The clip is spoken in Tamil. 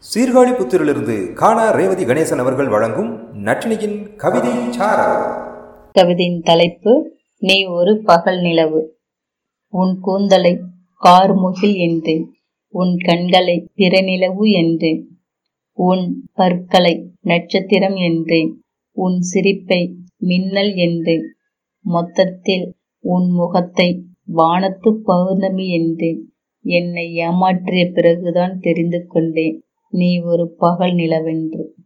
சீர்காழி புத்திரிலிருந்து காணா ரேவதி கணேசன் அவர்கள் வழங்கும் நட்டினியின் கவிதை கவிதையின் தலைப்பு நீ ஒரு பகல் நிலவு. உன் கூந்தலை கார்முகில் என்றேன். உன் கண்களை பிறநிலவு என்றேன். உன் பற்களை நட்சத்திரம் என்றேன். உன் சிரிப்பை மின்னல் என்றேன். மொத்தத்தில் உன் முகத்தை வானத்து பௌர்ணமி என்றேன். என்னை ஏமாற்றிய பிறகுதான் தெரிந்து கொண்டேன். நீ ஒரு பகல் நிலவென்று.